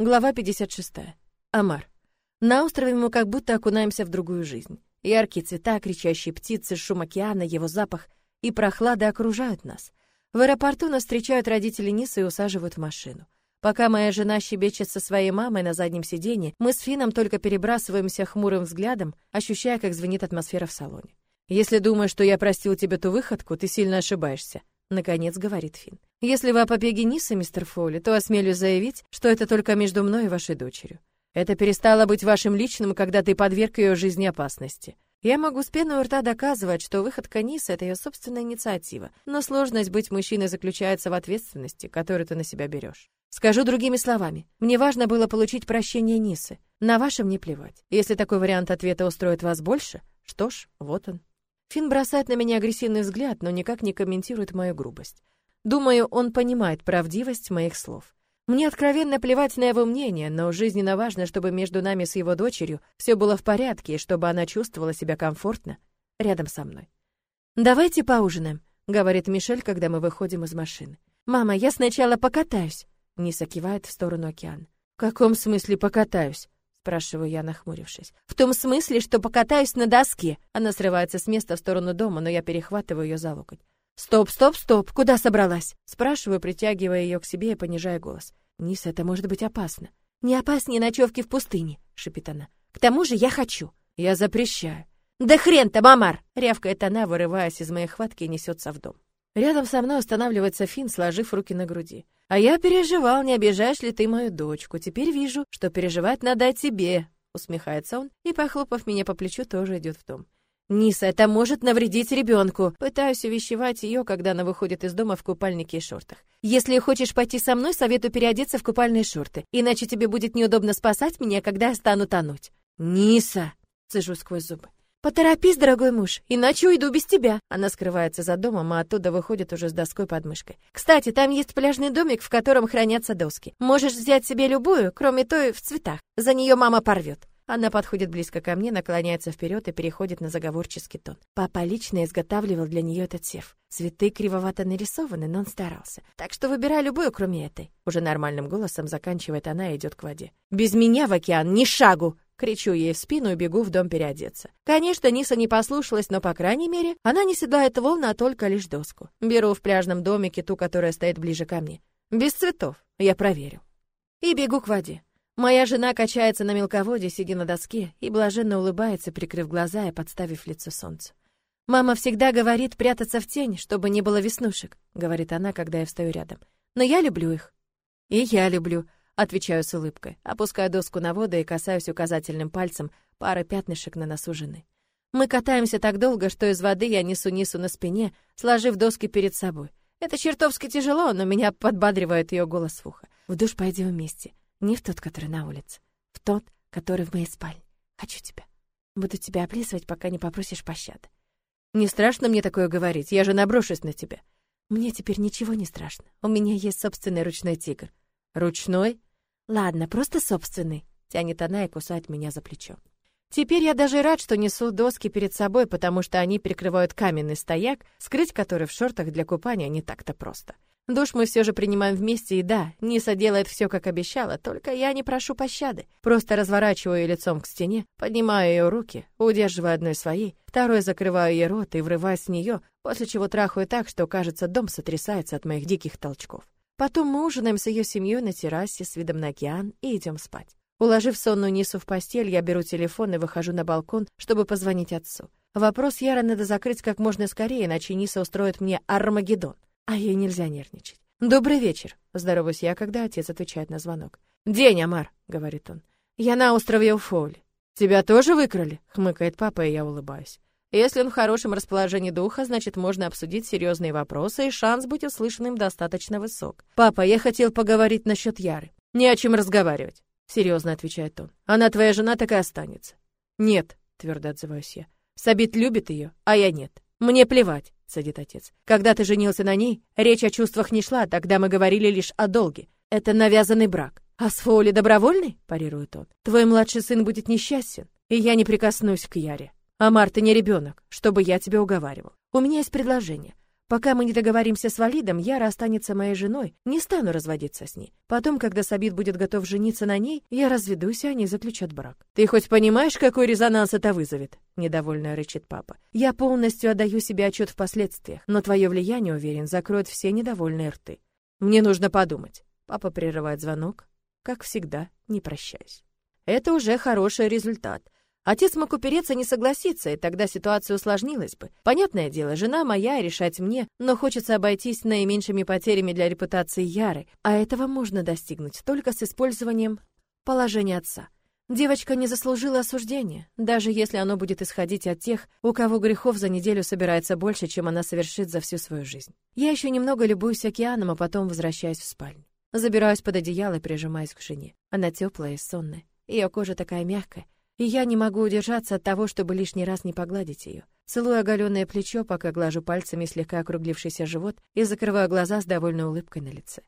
Глава 56. Амар. На острове мы как будто окунаемся в другую жизнь. Яркие цвета, кричащие птицы, шум океана, его запах и прохлада окружают нас. В аэропорту нас встречают родители Нисы и усаживают в машину. Пока моя жена щебечет со своей мамой на заднем сиденье, мы с Фином только перебрасываемся хмурым взглядом, ощущая, как звенит атмосфера в салоне. «Если думаешь, что я простил тебе ту выходку, ты сильно ошибаешься», — наконец говорит Фин. Если вы о побеге Нисы, мистер Фоули, то осмелюсь заявить, что это только между мной и вашей дочерью. Это перестало быть вашим личным, когда ты подверг ее жизни опасности. Я могу с пеной у рта доказывать, что выходка Нисы — это ее собственная инициатива, но сложность быть мужчиной заключается в ответственности, которую ты на себя берешь. Скажу другими словами. Мне важно было получить прощение Нисы. На ваше мне плевать. Если такой вариант ответа устроит вас больше, что ж, вот он. Фин бросает на меня агрессивный взгляд, но никак не комментирует мою грубость. Думаю, он понимает правдивость моих слов. Мне откровенно плевать на его мнение, но жизненно важно, чтобы между нами с его дочерью все было в порядке и чтобы она чувствовала себя комфортно рядом со мной. «Давайте поужинаем», — говорит Мишель, когда мы выходим из машины. «Мама, я сначала покатаюсь», — Ниса кивает в сторону океана. «В каком смысле покатаюсь?» — спрашиваю я, нахмурившись. «В том смысле, что покатаюсь на доске». Она срывается с места в сторону дома, но я перехватываю ее за локоть. «Стоп, стоп, стоп! Куда собралась?» Спрашиваю, притягивая ее к себе и понижая голос. «Низ, это может быть опасно». «Не опаснее ночевки в пустыне», — шипит она. «К тому же я хочу». «Я запрещаю». «Да хрен-то, мамар!» — рявкает она, вырываясь из моей хватки и несется в дом. Рядом со мной останавливается Финн, сложив руки на груди. «А я переживал, не обижаешь ли ты мою дочку. Теперь вижу, что переживать надо о тебе», — усмехается он и, похлопав меня по плечу, тоже идет в дом. Ниса, это может навредить ребенку. Пытаюсь увещевать ее, когда она выходит из дома в купальнике и шортах. Если хочешь пойти со мной, советую переодеться в купальные шорты, иначе тебе будет неудобно спасать меня, когда я стану тонуть. Ниса, цежу сквозь зубы. Поторопись, дорогой муж, иначе уйду без тебя. Она скрывается за домом, а оттуда выходит уже с доской под мышкой. Кстати, там есть пляжный домик, в котором хранятся доски. Можешь взять себе любую, кроме той в цветах. За нее мама порвет. Она подходит близко ко мне, наклоняется вперед и переходит на заговорческий тон. Папа лично изготавливал для нее этот сев. Цветы кривовато нарисованы, но он старался. Так что выбирай любую, кроме этой. Уже нормальным голосом заканчивает она и идет к воде. Без меня в океан ни шагу! Кричу ей в спину и бегу в дом переодеться. Конечно, Ниса не послушалась, но, по крайней мере, она не седлает волны, а только лишь доску. Беру в пляжном домике ту, которая стоит ближе ко мне. Без цветов, я проверю. И бегу к воде. Моя жена качается на мелководье, сидя на доске, и блаженно улыбается, прикрыв глаза и подставив лицо солнцу. «Мама всегда говорит прятаться в тень, чтобы не было веснушек», — говорит она, когда я встаю рядом. «Но я люблю их». «И я люблю», — отвечаю с улыбкой, опускаю доску на воду и касаюсь указательным пальцем пары пятнышек на носу жены. Мы катаемся так долго, что из воды я несу Нису на спине, сложив доски перед собой. Это чертовски тяжело, но меня подбадривает ее голос в ухо. «В душ пойдем вместе. Не в тот, который на улице, в тот, который в моей спальне. Хочу тебя. Буду тебя облизывать, пока не попросишь пощады. Не страшно мне такое говорить, я же наброшусь на тебя. Мне теперь ничего не страшно. У меня есть собственный ручной тигр. Ручной? Ладно, просто собственный. Тянет она и кусает меня за плечо. Теперь я даже рад, что несу доски перед собой, потому что они перекрывают каменный стояк, скрыть который в шортах для купания не так-то просто. Душ мы все же принимаем вместе, и да, Ниса делает все, как обещала, только я не прошу пощады. Просто разворачиваю ее лицом к стене, поднимаю ее руки, удерживаю одной своей, второй закрываю ей рот и врываюсь в нее, после чего трахаю так, что, кажется, дом сотрясается от моих диких толчков. Потом мы ужинаем с ее семьей на террасе с видом на океан и идем спать. Уложив сонную Нису в постель, я беру телефон и выхожу на балкон, чтобы позвонить отцу. Вопрос Яра надо закрыть как можно скорее, иначе Ниса устроит мне Армагеддон а ей нельзя нервничать. «Добрый вечер», — здороваюсь я, когда отец отвечает на звонок. «День, Амар», — говорит он. «Я на острове Уфоули». «Тебя тоже выкрали?» — хмыкает папа, и я улыбаюсь. Если он в хорошем расположении духа, значит, можно обсудить серьезные вопросы, и шанс быть услышанным достаточно высок. «Папа, я хотел поговорить насчет Яры». «Не о чем разговаривать», — серьезно отвечает он. «Она твоя жена, так и останется». «Нет», — твердо отзываюсь я. Сабит любит ее, а я нет. Мне плевать садит отец. Когда ты женился на ней, речь о чувствах не шла, тогда мы говорили лишь о долге. Это навязанный брак. А с Фоули добровольный? парирует он. Твой младший сын будет несчастен, и я не прикоснусь к Яре. А Марта не ребенок, чтобы я тебя уговаривал. У меня есть предложение. Пока мы не договоримся с Валидом, Яра останется моей женой, не стану разводиться с ней. Потом, когда Сабит будет готов жениться на ней, я разведусь, и они заключат брак. Ты хоть понимаешь, какой резонанс это вызовет? Недовольно рычит папа. Я полностью отдаю себе отчет в последствиях, но твое влияние, уверен, закроет все недовольные рты. Мне нужно подумать. Папа прерывает звонок, как всегда, не прощаясь. Это уже хороший результат. Отец мог упереться не согласиться, и тогда ситуация усложнилась бы. Понятное дело, жена моя, решать мне, но хочется обойтись наименьшими потерями для репутации Яры, а этого можно достигнуть только с использованием положения отца. Девочка не заслужила осуждения, даже если оно будет исходить от тех, у кого грехов за неделю собирается больше, чем она совершит за всю свою жизнь. Я еще немного любуюсь океаном, а потом возвращаюсь в спальню. Забираюсь под одеяло и прижимаюсь к жене. Она теплая и сонная. Ее кожа такая мягкая, и я не могу удержаться от того, чтобы лишний раз не погладить ее. Целую оголенное плечо, пока глажу пальцами слегка округлившийся живот и закрываю глаза с довольной улыбкой на лице.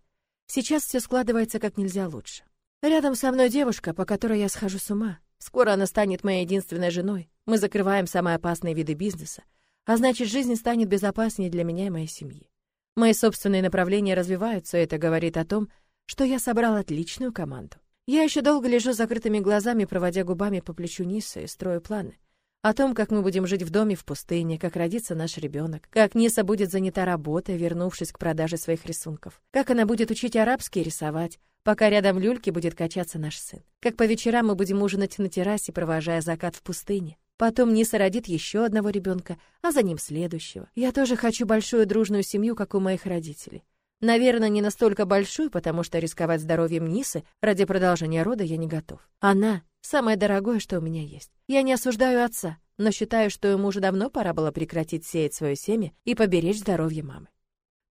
Сейчас все складывается как нельзя лучше. Рядом со мной девушка, по которой я схожу с ума. Скоро она станет моей единственной женой. Мы закрываем самые опасные виды бизнеса, а значит, жизнь станет безопаснее для меня и моей семьи. Мои собственные направления развиваются, и это говорит о том, что я собрал отличную команду. Я еще долго лежу с закрытыми глазами, проводя губами по плечу Ниса и строю планы. О том, как мы будем жить в доме в пустыне, как родится наш ребенок, как Ниса будет занята работой, вернувшись к продаже своих рисунков, как она будет учить арабский рисовать, пока рядом люльки будет качаться наш сын, как по вечерам мы будем ужинать на террасе, провожая закат в пустыне. Потом Ниса родит еще одного ребенка, а за ним следующего. Я тоже хочу большую дружную семью, как у моих родителей. Наверное, не настолько большую, потому что рисковать здоровьем Нисы ради продолжения рода я не готов. Она — самое дорогое, что у меня есть. Я не осуждаю отца, но считаю, что ему уже давно пора было прекратить сеять свое семя и поберечь здоровье мамы.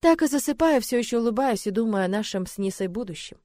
Так и засыпаю, все еще улыбаясь и думаю о нашем с Нисой будущем.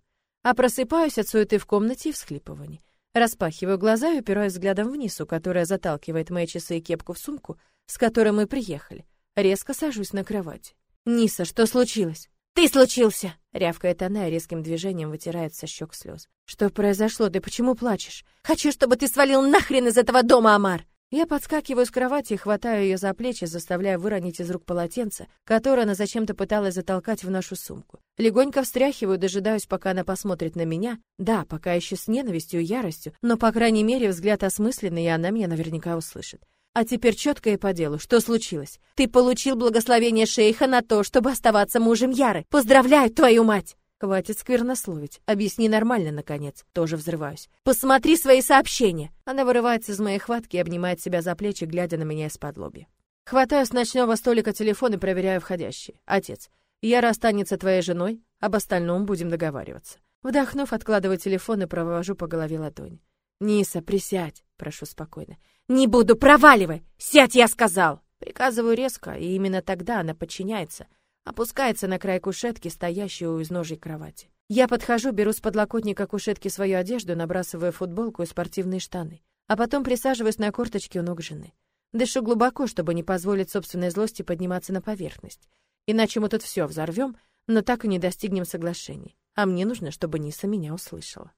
А просыпаюсь от суеты в комнате и всхлипываний. Распахиваю глаза и упираюсь взглядом в Нису, которая заталкивает мои часы и кепку в сумку, с которой мы приехали. Резко сажусь на кровать. «Ниса, что случилось?» «Ты случился!» — рявкает она и резким движением вытирает со щек слез. «Что произошло? Ты почему плачешь?» «Хочу, чтобы ты свалил нахрен из этого дома, Амар!» Я подскакиваю с кровати и хватаю ее за плечи, заставляя выронить из рук полотенце, которое она зачем-то пыталась затолкать в нашу сумку. Легонько встряхиваю, дожидаюсь, пока она посмотрит на меня. Да, пока еще с ненавистью и яростью, но, по крайней мере, взгляд осмысленный, и она меня наверняка услышит. А теперь четко и по делу. Что случилось? Ты получил благословение шейха на то, чтобы оставаться мужем Яры. Поздравляю, твою мать! Хватит сквернословить. Объясни нормально, наконец. Тоже взрываюсь. Посмотри свои сообщения. Она вырывается из моей хватки и обнимает себя за плечи, глядя на меня из-под лоби. Хватаю с ночного столика телефон и проверяю входящий. Отец, Яра останется твоей женой, об остальном будем договариваться. Вдохнув, откладываю телефон и провожу по голове ладонь. Ниса, присядь, прошу спокойно. «Не буду, проваливай! Сядь, я сказал!» Приказываю резко, и именно тогда она подчиняется, опускается на край кушетки, стоящей у изножья кровати. Я подхожу, беру с подлокотника кушетки свою одежду, набрасываю футболку и спортивные штаны, а потом присаживаюсь на корточки у ног жены. Дышу глубоко, чтобы не позволить собственной злости подниматься на поверхность. Иначе мы тут все взорвем, но так и не достигнем соглашений. А мне нужно, чтобы Ниса меня услышала.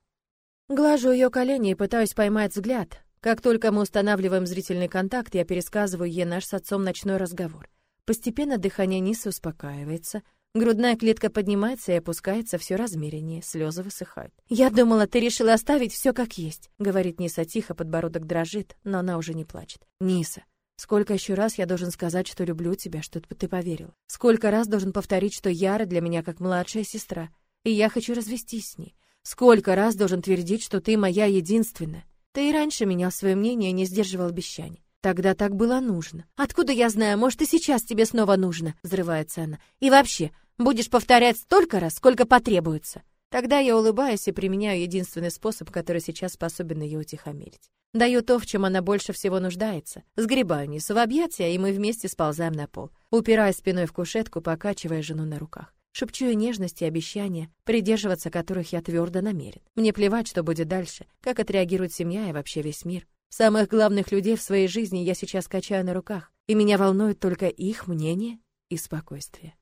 Глажу ее колени и пытаюсь поймать взгляд, как только мы устанавливаем зрительный контакт, я пересказываю ей наш с отцом ночной разговор. Постепенно дыхание Нисы успокаивается, грудная клетка поднимается и опускается все размереннее, слезы высыхают. «Я думала, ты решила оставить все как есть», — говорит Ниса тихо, подбородок дрожит, но она уже не плачет. «Ниса, Сколько еще раз я должен сказать, что люблю тебя, что ты поверил? Сколько раз должен повторить, что Яра для меня как младшая сестра, и я хочу развестись с ней? Сколько раз должен твердить, что ты моя единственная? Ты и раньше менял свое мнение и не сдерживал обещаний. Тогда так было нужно. Откуда я знаю, может, и сейчас тебе снова нужно, взрывается она. И вообще, будешь повторять столько раз, сколько потребуется. Тогда я улыбаюсь и применяю единственный способ, который сейчас способен ее утихомирить. Даю то, в чем она больше всего нуждается. Сгребаю Нису в объятия, и мы вместе сползаем на пол. Упираясь спиной в кушетку, покачивая жену на руках. Шепчу ей нежности и обещания, придерживаться которых я твердо намерен. Мне плевать, что будет дальше, как отреагирует семья и вообще весь мир. Самых главных людей в своей жизни я сейчас качаю на руках, и меня волнует только их мнение и спокойствие.